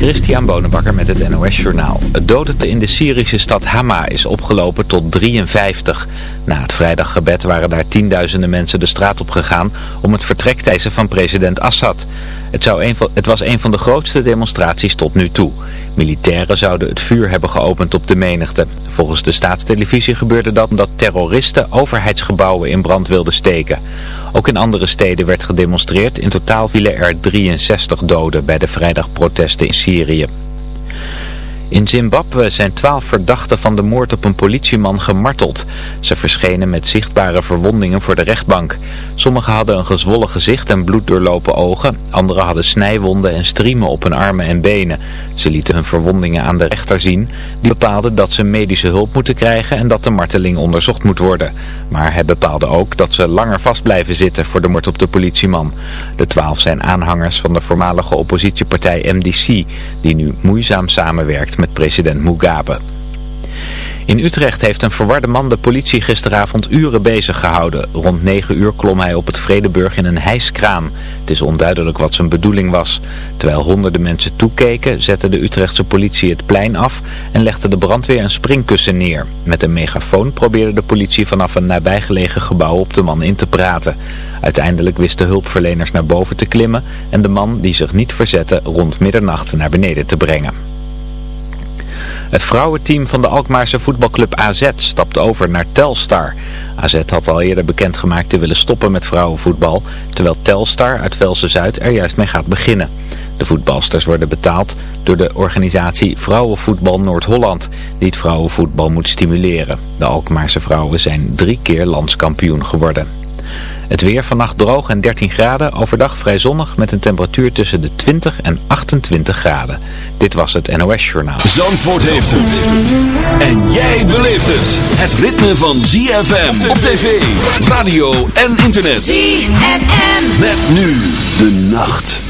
Christian Bonenbakker met het NOS Journaal. Het dodente in de Syrische stad Hama is opgelopen tot 53. Na het vrijdaggebed waren daar tienduizenden mensen de straat op gegaan om het vertrek van president Assad. Het, zou van, het was een van de grootste demonstraties tot nu toe. Militairen zouden het vuur hebben geopend op de menigte. Volgens de staatstelevisie gebeurde dat omdat terroristen overheidsgebouwen in brand wilden steken. Ook in andere steden werd gedemonstreerd. In totaal vielen er 63 doden bij de vrijdagprotesten in Syrië. In Zimbabwe zijn twaalf verdachten van de moord op een politieman gemarteld. Ze verschenen met zichtbare verwondingen voor de rechtbank. Sommigen hadden een gezwollen gezicht en bloeddoorlopen ogen. Anderen hadden snijwonden en striemen op hun armen en benen. Ze lieten hun verwondingen aan de rechter zien. Die bepaalde dat ze medische hulp moeten krijgen en dat de marteling onderzocht moet worden. Maar hij bepaalde ook dat ze langer vast blijven zitten voor de moord op de politieman. De twaalf zijn aanhangers van de voormalige oppositiepartij MDC, die nu moeizaam samenwerkt met president Mugabe. In Utrecht heeft een verwarde man de politie gisteravond uren bezig gehouden. Rond 9 uur klom hij op het Vredeburg in een hijskraan. Het is onduidelijk wat zijn bedoeling was. Terwijl honderden mensen toekeken, zette de Utrechtse politie het plein af en legde de brandweer een springkussen neer. Met een megafoon probeerde de politie vanaf een nabijgelegen gebouw op de man in te praten. Uiteindelijk wisten hulpverleners naar boven te klimmen en de man die zich niet verzette rond middernacht naar beneden te brengen. Het vrouwenteam van de Alkmaarse voetbalclub AZ stapt over naar Telstar. AZ had al eerder bekendgemaakt te willen stoppen met vrouwenvoetbal, terwijl Telstar uit Velsen-Zuid er juist mee gaat beginnen. De voetbalsters worden betaald door de organisatie Vrouwenvoetbal Noord-Holland, die het vrouwenvoetbal moet stimuleren. De Alkmaarse vrouwen zijn drie keer landskampioen geworden. Het weer vannacht droog en 13 graden. Overdag vrij zonnig met een temperatuur tussen de 20 en 28 graden. Dit was het NOS Journaal. Zandvoort heeft het. En jij beleeft het. Het ritme van ZFM op tv, radio en internet. ZFM. Met nu de nacht.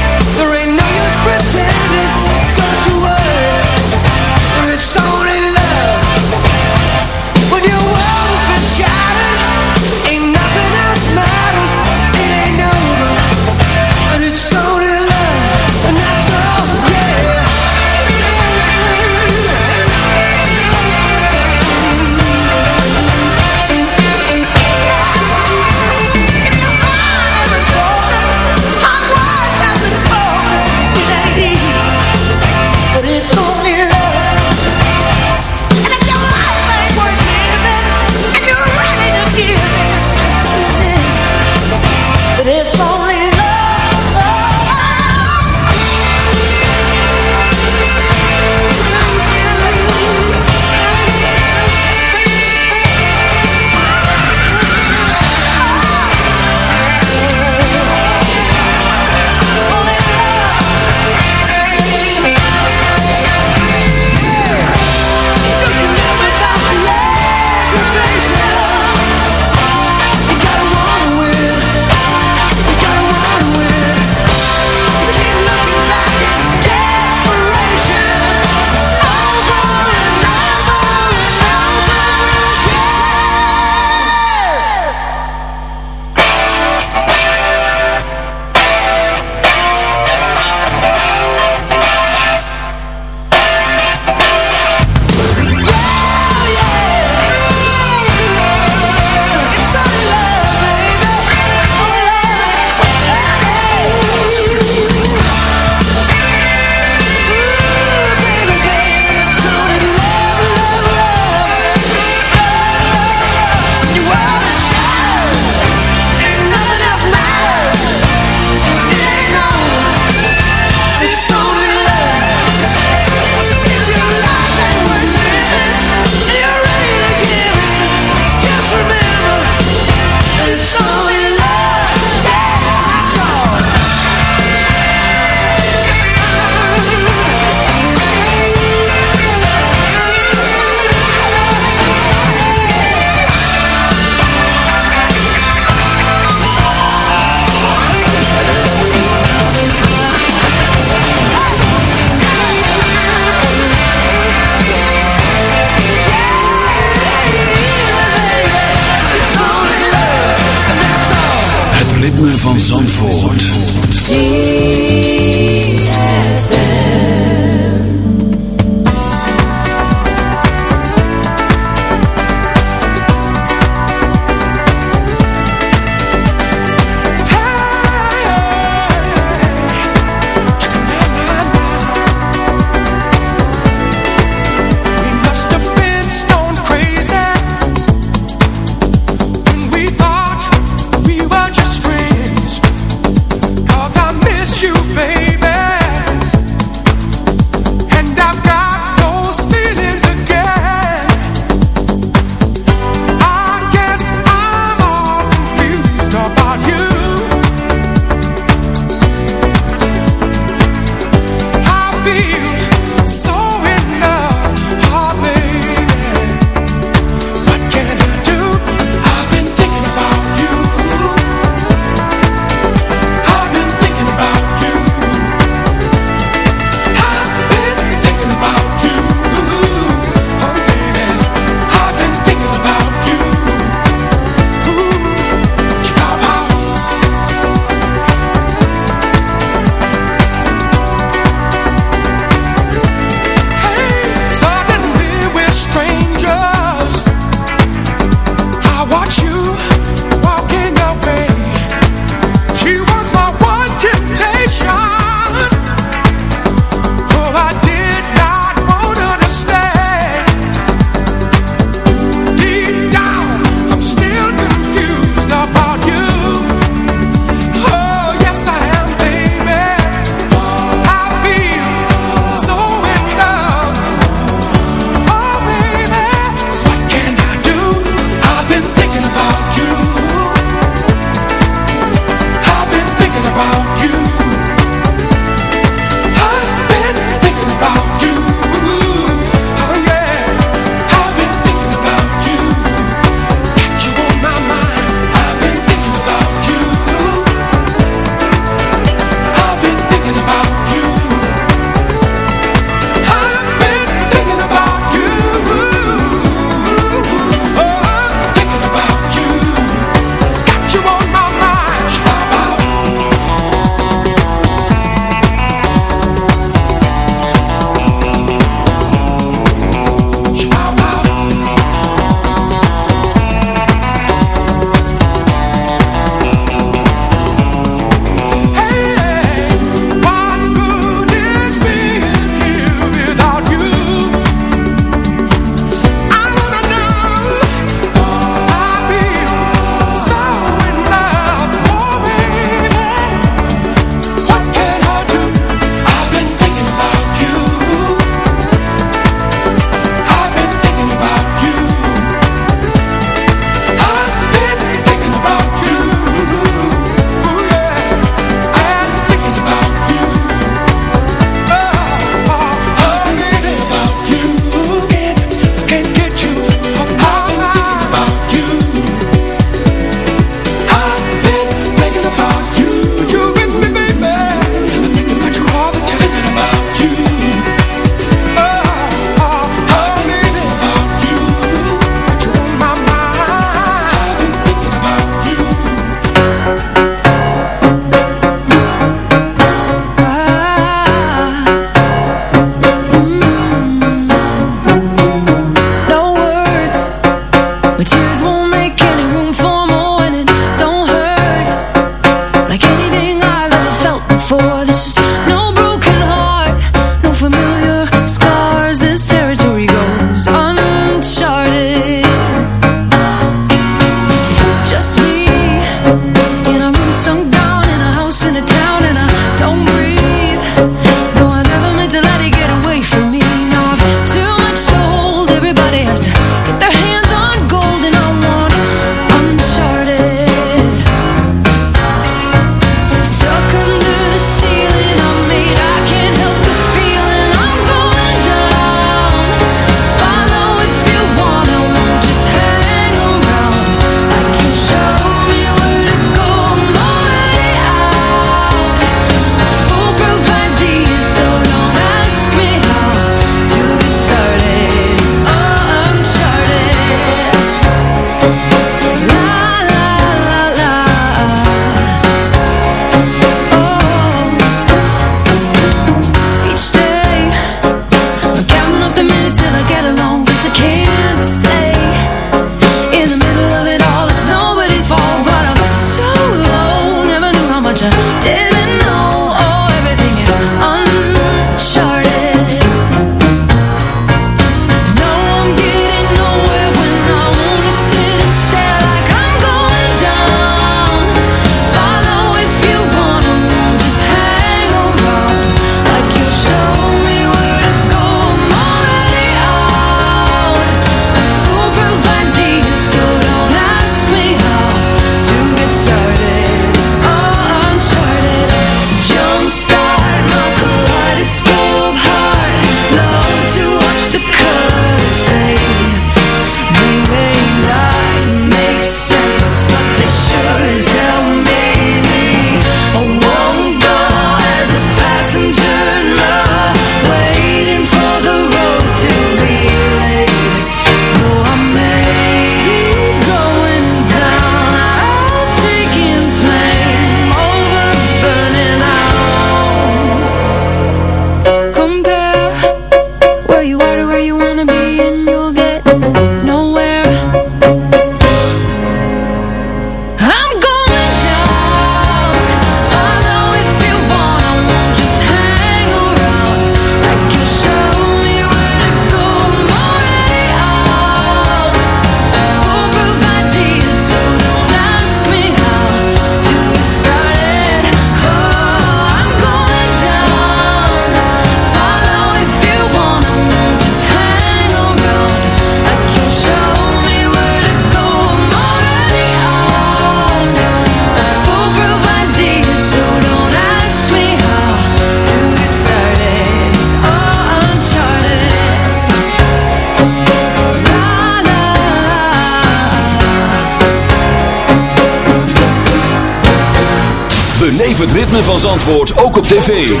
van Zandvoort ook op tv.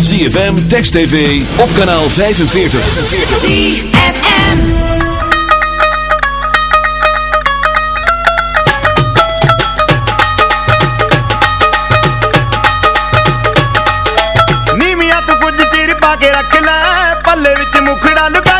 ZFM, Text TV, op kanaal 45. ZFM ਨੀ ਮੀਆਂ tu ਕੁਝ pa ke ਕੇ ਰੱਖ ਲੈ ਪੱਲੇ luka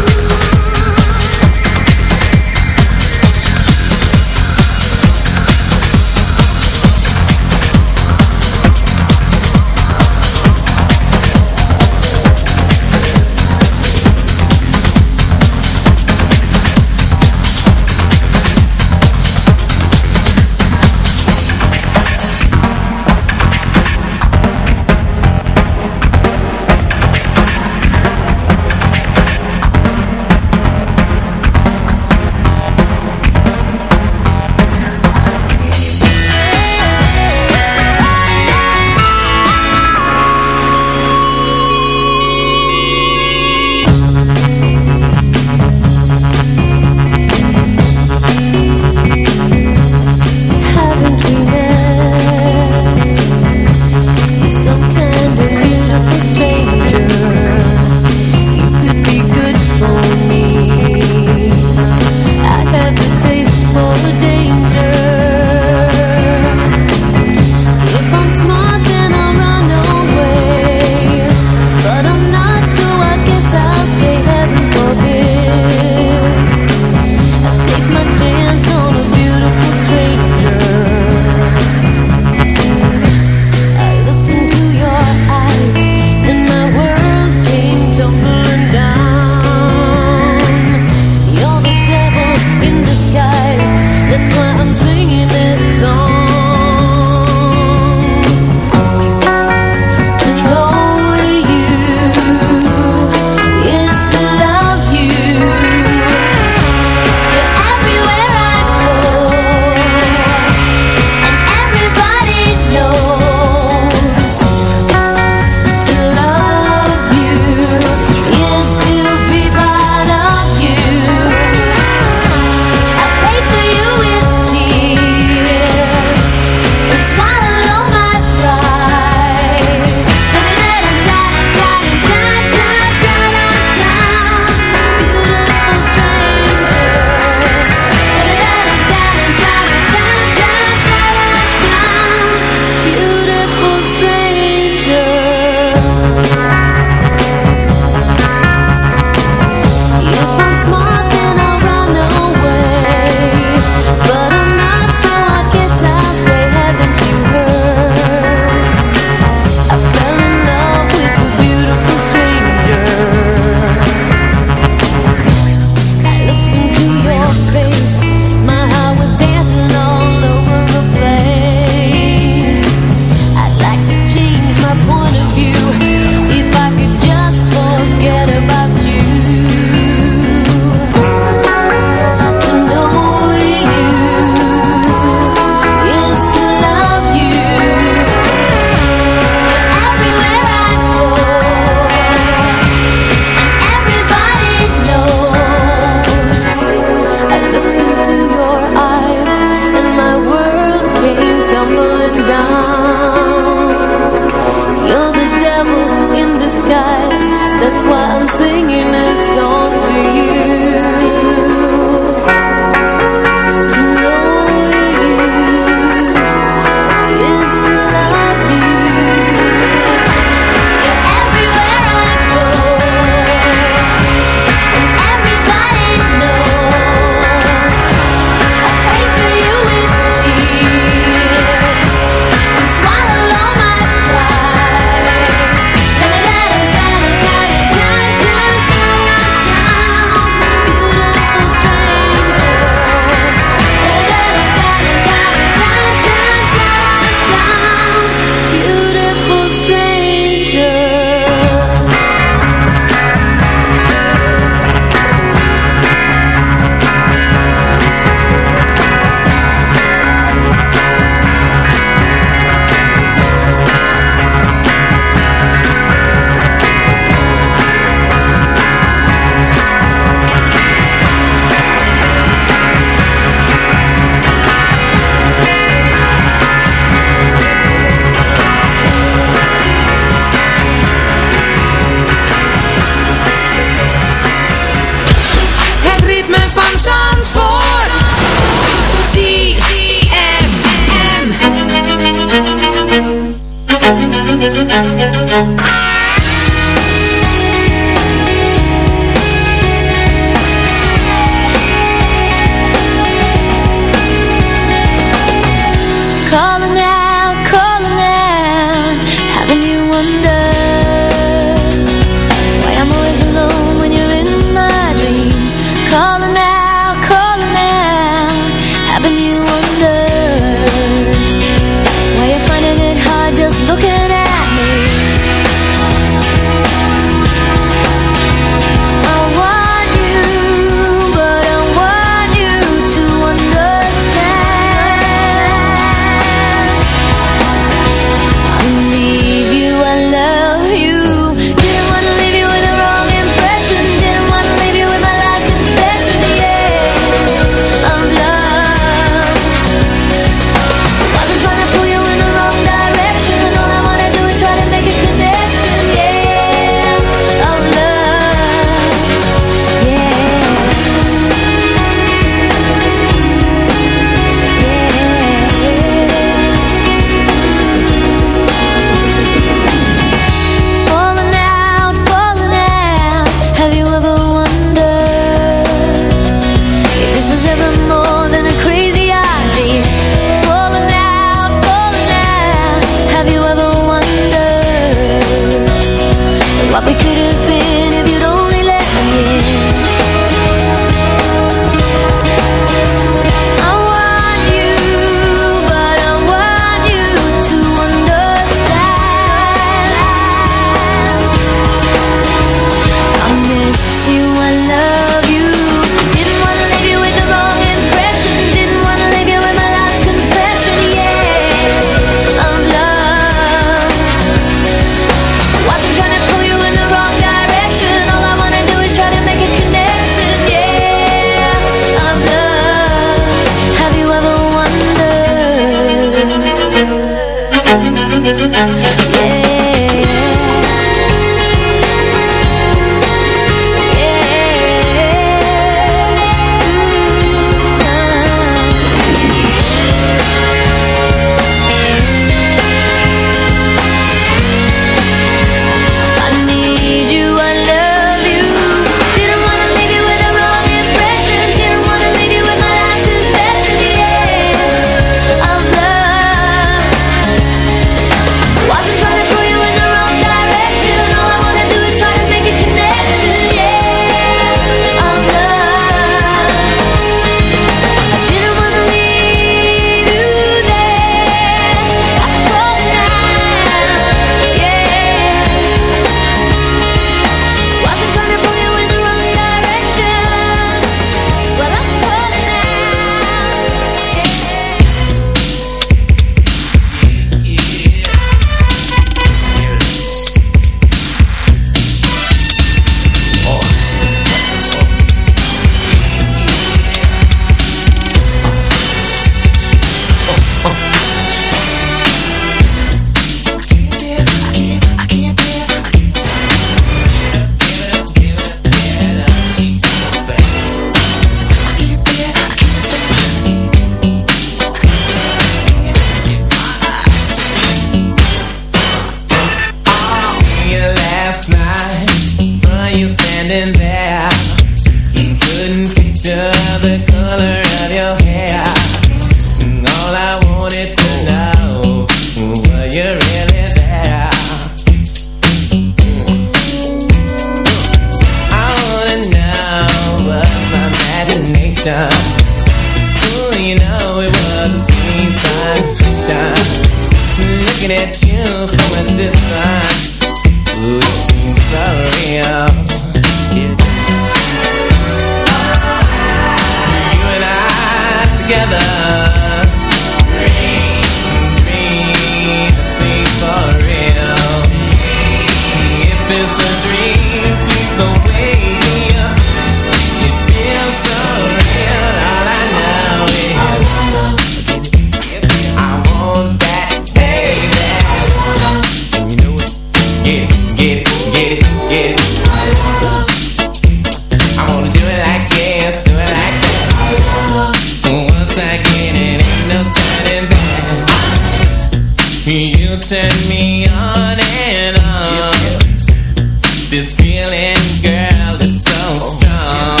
girl, is so strong.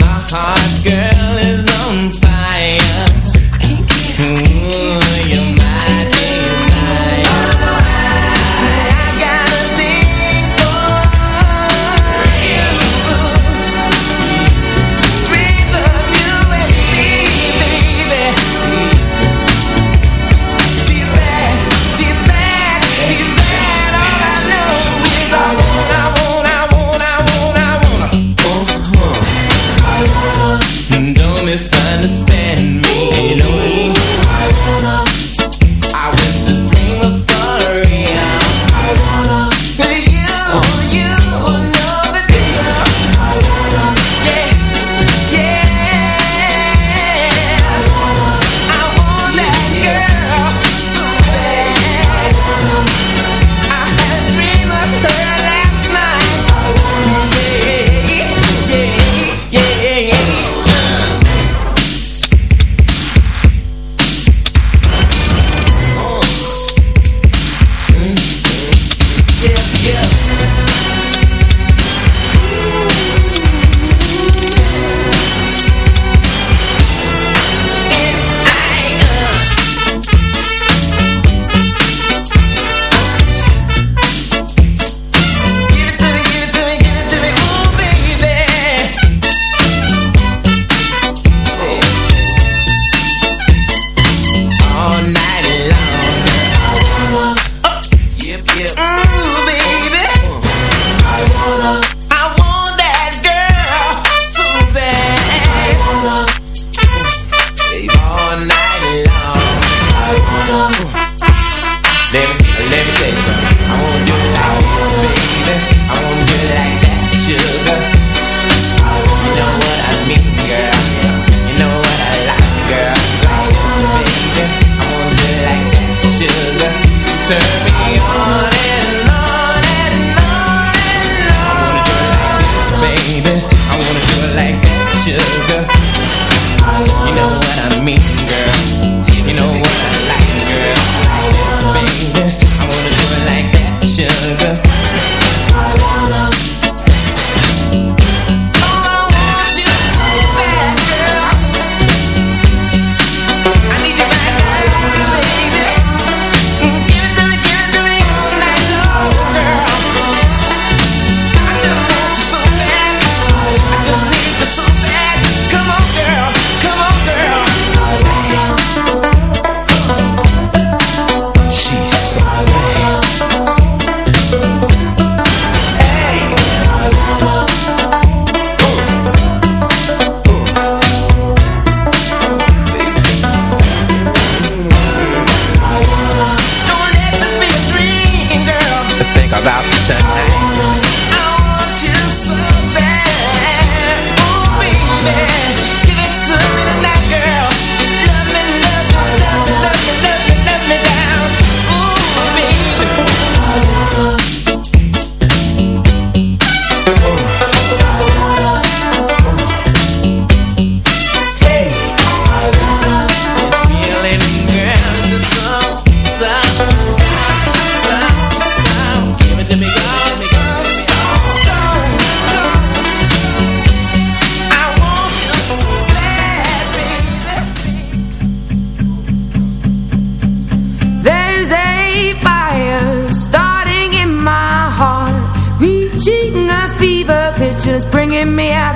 My heart, girl,